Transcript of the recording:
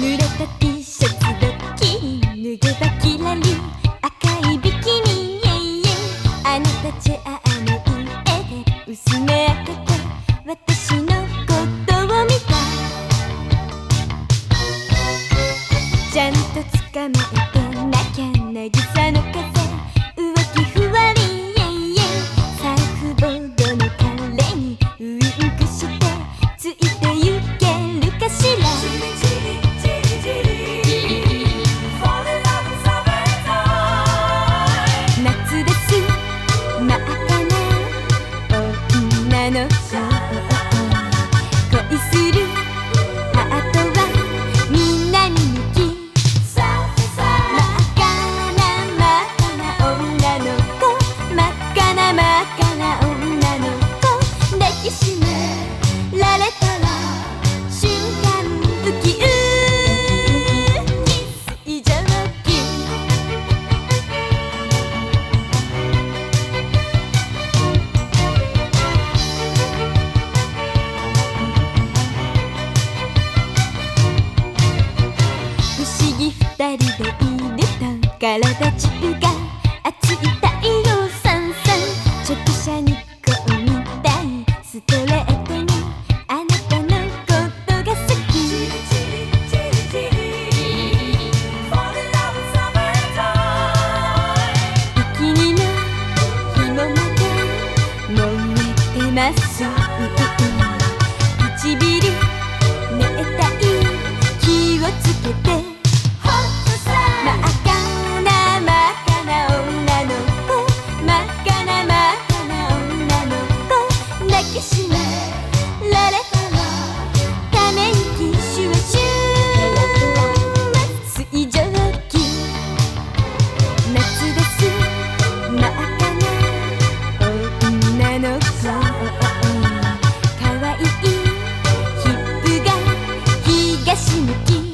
濡れた T シり脱げいビキニイエイイエイあなたチェア Yeah. 体中が熱い太陽さんさん直射日光みたいストレートにあなたのことが好き。君の紐まで燃えてます唇めたい気をつけて que